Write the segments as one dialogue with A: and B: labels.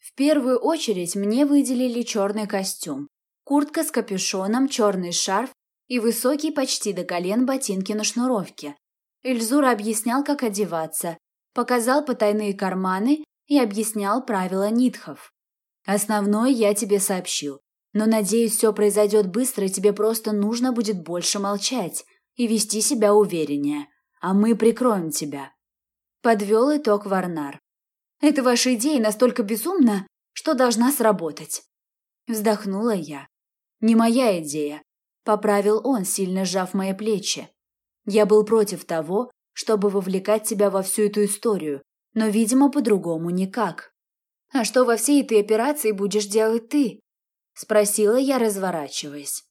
A: В первую очередь мне выделили черный костюм, куртка с капюшоном, черный шарф и высокие почти до колен ботинки на шнуровке. Эльзур объяснял, как одеваться, показал потайные карманы и объяснял правила нитхов. Основное я тебе сообщил, но, надеюсь, все произойдет быстро, и тебе просто нужно будет больше молчать и вести себя увереннее, а мы прикроем тебя. Подвел итог Варнар. «Это ваша идея настолько безумна, что должна сработать». Вздохнула я. «Не моя идея», — поправил он, сильно сжав мои плечи. «Я был против того, чтобы вовлекать тебя во всю эту историю, но, видимо, по-другому никак». «А что во всей этой операции будешь делать ты?» — спросила я, разворачиваясь.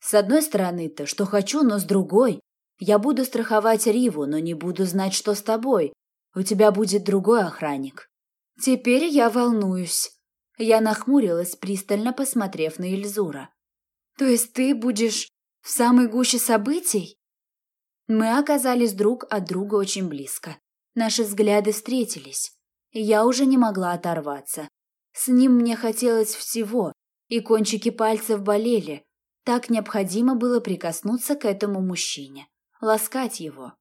A: «С одной стороны-то, что хочу, но с другой. Я буду страховать Риву, но не буду знать, что с тобой. У тебя будет другой охранник. Теперь я волнуюсь. Я нахмурилась, пристально посмотрев на Ильзура. То есть ты будешь в самой гуще событий? Мы оказались друг от друга очень близко. Наши взгляды встретились. Я уже не могла оторваться. С ним мне хотелось всего, и кончики пальцев болели. Так необходимо было прикоснуться к этому мужчине, ласкать его.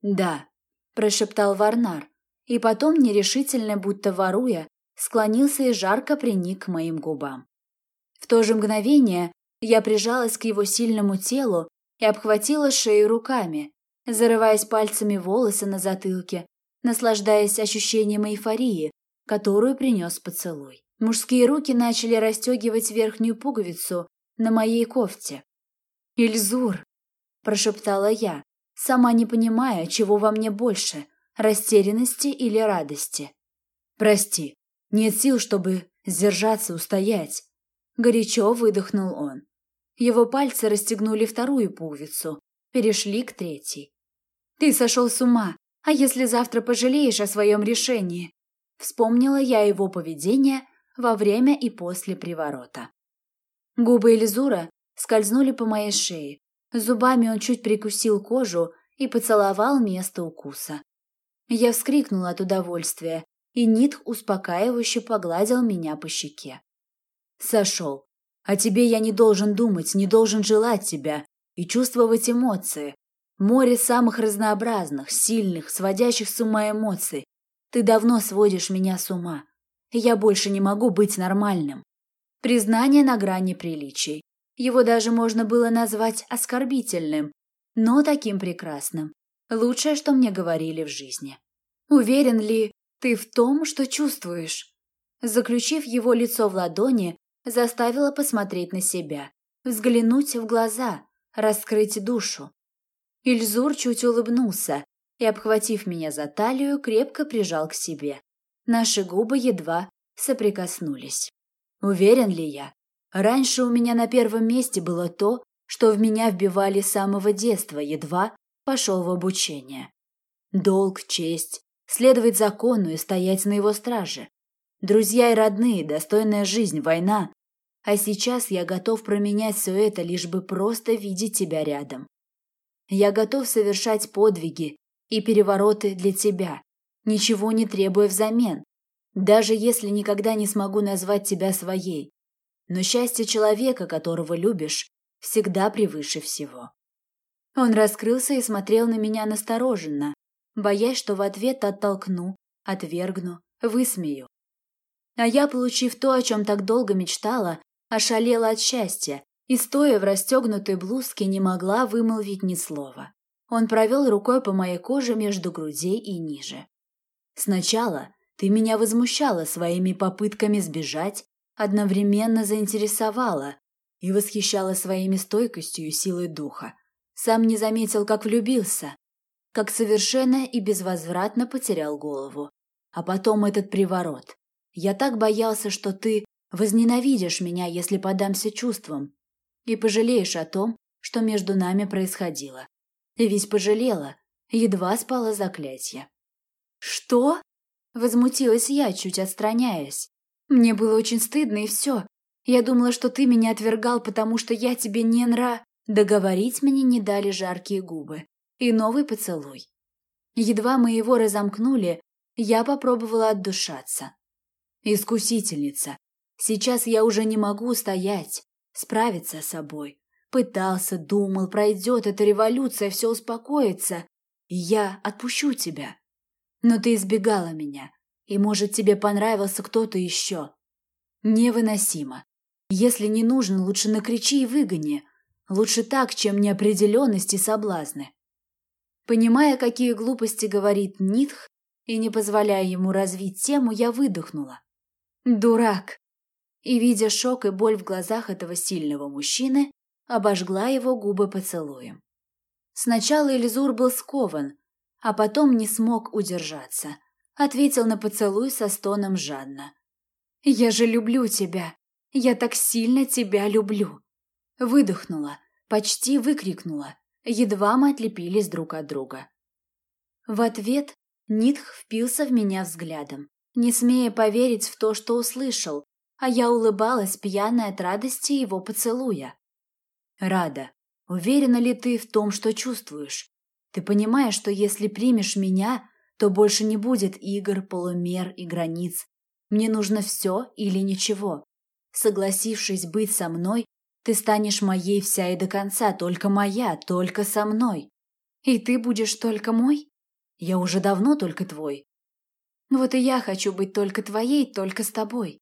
A: Да, прошептал Варнар, и потом, нерешительно, будто воруя, склонился и жарко приник к моим губам. В то же мгновение я прижалась к его сильному телу и обхватила шею руками, зарываясь пальцами волосы на затылке, наслаждаясь ощущением эйфории, которую принес поцелуй. Мужские руки начали расстегивать верхнюю пуговицу на моей кофте. «Ильзур!» – прошептала я, сама не понимая, чего во мне больше – растерянности или радости. «Прости, нет сил, чтобы сдержаться, устоять», – горячо выдохнул он. Его пальцы расстегнули вторую пуговицу, перешли к третьей. «Ты сошел с ума, а если завтра пожалеешь о своем решении?» Вспомнила я его поведение во время и после приворота. Губы Элизура скользнули по моей шее, Зубами он чуть прикусил кожу и поцеловал место укуса. Я вскрикнула от удовольствия, и Нитх успокаивающе погладил меня по щеке. «Сошел. О тебе я не должен думать, не должен желать тебя и чувствовать эмоции. Море самых разнообразных, сильных, сводящих с ума эмоций. Ты давно сводишь меня с ума. Я больше не могу быть нормальным». Признание на грани приличий. Его даже можно было назвать оскорбительным, но таким прекрасным. Лучшее, что мне говорили в жизни. Уверен ли ты в том, что чувствуешь? Заключив его лицо в ладони, заставила посмотреть на себя, взглянуть в глаза, раскрыть душу. Ильзур чуть улыбнулся и, обхватив меня за талию, крепко прижал к себе. Наши губы едва соприкоснулись. Уверен ли я, Раньше у меня на первом месте было то, что в меня вбивали с самого детства, едва пошел в обучение. Долг, честь, следовать закону и стоять на его страже. Друзья и родные, достойная жизнь, война. А сейчас я готов променять все это, лишь бы просто видеть тебя рядом. Я готов совершать подвиги и перевороты для тебя, ничего не требуя взамен, даже если никогда не смогу назвать тебя своей. Но счастье человека, которого любишь, всегда превыше всего. Он раскрылся и смотрел на меня настороженно, боясь, что в ответ оттолкну, отвергну, высмею. А я, получив то, о чем так долго мечтала, ошалела от счастья и, стоя в расстегнутой блузке, не могла вымолвить ни слова. Он провел рукой по моей коже между грудей и ниже. Сначала ты меня возмущала своими попытками сбежать одновременно заинтересовала и восхищала своими стойкостью и силой духа. Сам не заметил, как влюбился, как совершенно и безвозвратно потерял голову. А потом этот приворот. Я так боялся, что ты возненавидишь меня, если подамся чувствам, и пожалеешь о том, что между нами происходило. И ведь пожалела, едва спала заклятие. «Что?» — возмутилась я, чуть отстраняясь. Мне было очень стыдно, и все. Я думала, что ты меня отвергал, потому что я тебе не нра... Договорить мне не дали жаркие губы. И новый поцелуй. Едва мы его разомкнули, я попробовала отдушаться. Искусительница. Сейчас я уже не могу стоять, справиться с собой. Пытался, думал, пройдет эта революция, все успокоится, и я отпущу тебя. Но ты избегала меня, и, может, тебе понравился кто-то еще. Невыносимо. Если не нужен, лучше накричи и выгони. Лучше так, чем неопределенность и соблазны. Понимая, какие глупости говорит Нитх, и не позволяя ему развить тему, я выдохнула. «Дурак!» И, видя шок и боль в глазах этого сильного мужчины, обожгла его губы поцелуем. Сначала Элизур был скован, а потом не смог удержаться. Ответил на поцелуй со стоном жадно. «Я же люблю тебя! Я так сильно тебя люблю!» Выдохнула, почти выкрикнула. Едва мы отлепились друг от друга. В ответ Нитх впился в меня взглядом, не смея поверить в то, что услышал, а я улыбалась, пьяная от радости его поцелуя. «Рада, уверена ли ты в том, что чувствуешь? Ты понимаешь, что если примешь меня, то больше не будет игр, полумер и границ. Мне нужно все или ничего. Согласившись быть со мной, ты станешь моей вся и до конца, только моя, только со мной. И ты будешь только мой? Я уже давно только твой. Вот и я хочу быть только твоей, только с тобой.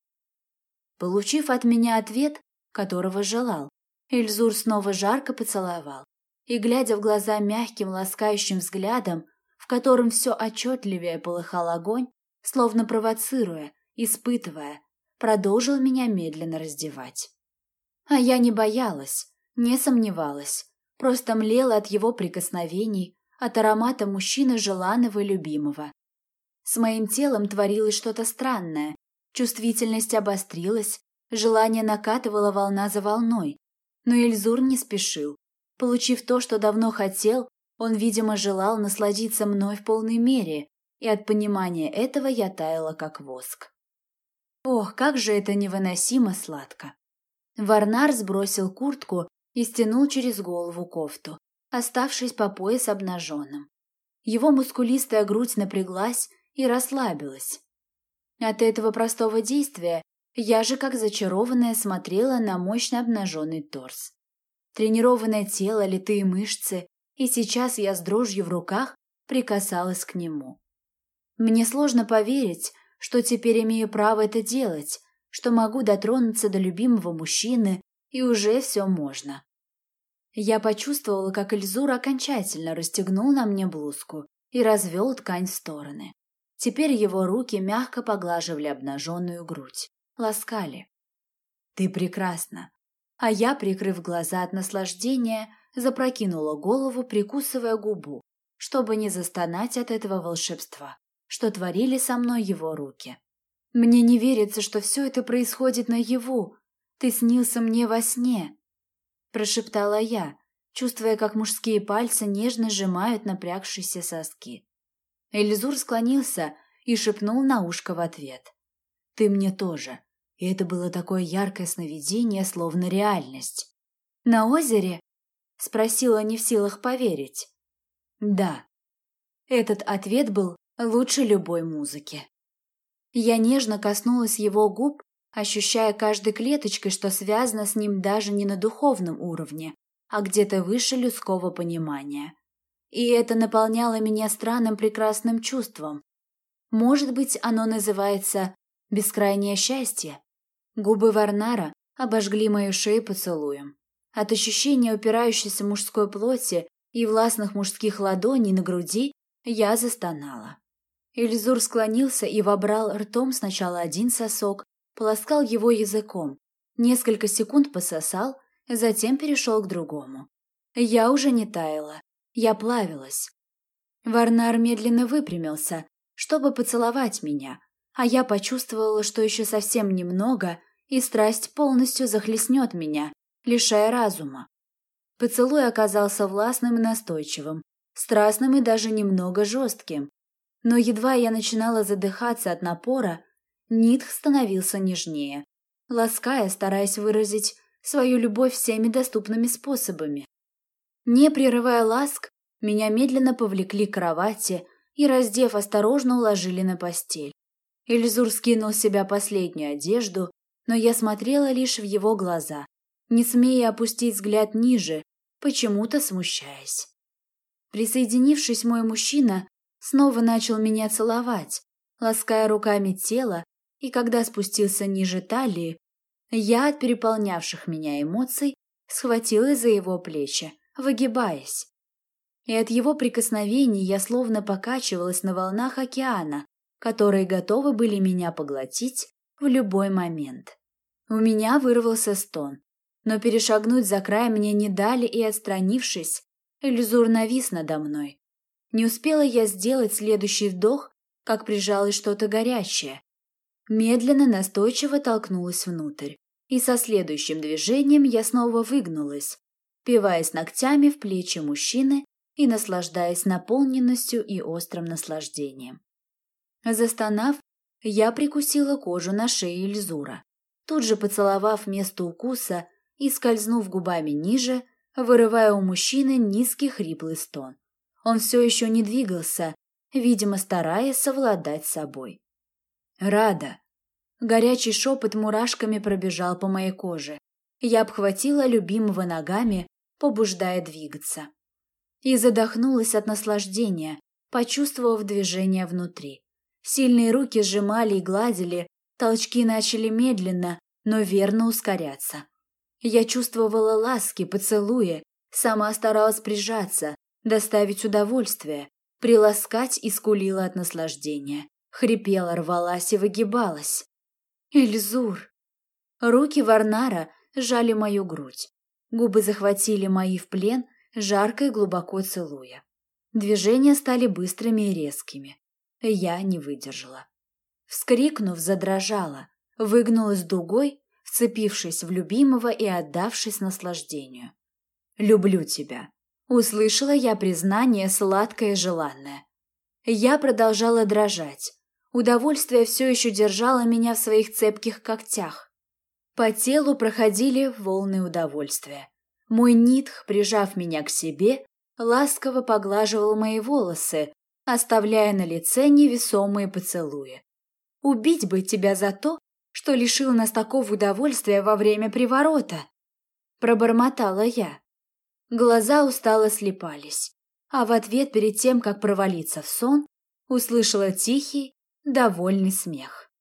A: Получив от меня ответ, которого желал, Эльзур снова жарко поцеловал и, глядя в глаза мягким, ласкающим взглядом, в котором все отчетливее полыхал огонь, словно провоцируя, испытывая, продолжил меня медленно раздевать. А я не боялась, не сомневалась, просто млела от его прикосновений, от аромата мужчины желанного и любимого. С моим телом творилось что-то странное, чувствительность обострилась, желание накатывало волна за волной. Но Эльзур не спешил. Получив то, что давно хотел, он, видимо, желал насладиться мной в полной мере, и от понимания этого я таяла, как воск. Ох, как же это невыносимо сладко! Варнар сбросил куртку и стянул через голову кофту, оставшись по пояс обнаженным. Его мускулистая грудь напряглась и расслабилась. От этого простого действия я же как зачарованная смотрела на мощно обнаженный торс. Тренированное тело, литые мышцы, и сейчас я с дрожью в руках прикасалась к нему. Мне сложно поверить, что теперь имею право это делать, что могу дотронуться до любимого мужчины, и уже все можно. Я почувствовала, как Эльзур окончательно расстегнул на мне блузку и развел ткань в стороны. Теперь его руки мягко поглаживали обнаженную грудь, ласкали. «Ты прекрасна!» А я, прикрыв глаза от наслаждения, запрокинула голову, прикусывая губу, чтобы не застонать от этого волшебства, что творили со мной его руки. Мне не верится, что все это происходит наяву. Ты снился мне во сне, прошептала я, чувствуя, как мужские пальцы нежно сжимают напрягшиеся соски. Эльзур склонился и шепнул на ушко в ответ. Ты мне тоже. И это было такое яркое сновидение, словно реальность. На озере? Спросила не в силах поверить. Да. Этот ответ был лучше любой музыки. Я нежно коснулась его губ, ощущая каждой клеточкой, что связано с ним даже не на духовном уровне, а где-то выше людского понимания. И это наполняло меня странным прекрасным чувством. Может быть, оно называется «бескрайнее счастье». Губы Варнара обожгли мою шею поцелуем. От ощущения упирающейся мужской плоти и властных мужских ладоней на груди я застонала. Эльзур склонился и вобрал ртом сначала один сосок, полоскал его языком, несколько секунд пососал, затем перешел к другому. Я уже не таяла, я плавилась. Варнар медленно выпрямился, чтобы поцеловать меня, а я почувствовала, что еще совсем немного, и страсть полностью захлестнет меня, лишая разума. Поцелуй оказался властным и настойчивым, страстным и даже немного жестким, но едва я начинала задыхаться от напора, Нитх становился нежнее, лаская, стараясь выразить свою любовь всеми доступными способами. Не прерывая ласк, меня медленно повлекли к кровати и, раздев, осторожно уложили на постель. Эльзур скинул с себя последнюю одежду, но я смотрела лишь в его глаза, не смея опустить взгляд ниже, почему-то смущаясь. Присоединившись, мой мужчина снова начал меня целовать, лаская руками тело, и когда спустился ниже талии, я от переполнявших меня эмоций схватилась за его плечи, выгибаясь. И от его прикосновений я словно покачивалась на волнах океана, которые готовы были меня поглотить в любой момент. У меня вырвался стон, но перешагнуть за край мне не дали и, отстранившись, Эльзур навис надо мной. Не успела я сделать следующий вдох, как прижалось что-то горячее. Медленно, настойчиво толкнулась внутрь, и со следующим движением я снова выгнулась, впиваясь ногтями в плечи мужчины и наслаждаясь наполненностью и острым наслаждением. Застонав, я прикусила кожу на шее Ильзура, тут же поцеловав место укуса и, скользнув губами ниже, вырывая у мужчины низкий хриплый стон. Он все еще не двигался, видимо, стараясь совладать с собой. «Рада!» Горячий шепот мурашками пробежал по моей коже. Я обхватила любимого ногами, побуждая двигаться. И задохнулась от наслаждения, почувствовав движение внутри. Сильные руки сжимали и гладили, толчки начали медленно, но верно ускоряться. Я чувствовала ласки, поцелуи, сама старалась прижаться, доставить удовольствие, приласкать и скулила от наслаждения. Хрипела, рвалась и выгибалась. «Эльзур!» Руки Варнара сжали мою грудь. Губы захватили мои в плен, жарко и глубоко целуя. Движения стали быстрыми и резкими. Я не выдержала. Вскрикнув, задрожала, выгнулась дугой вцепившись в любимого и отдавшись наслаждению. «Люблю тебя», — услышала я признание сладкое и желанное. Я продолжала дрожать. Удовольствие все еще держало меня в своих цепких когтях. По телу проходили волны удовольствия. Мой нитх, прижав меня к себе, ласково поглаживал мои волосы, оставляя на лице невесомые поцелуи. Убить бы тебя за то, что лишил нас такого удовольствия во время приворота. Пробормотала я. Глаза устало слепались, а в ответ перед тем, как провалиться в сон, услышала тихий, довольный смех.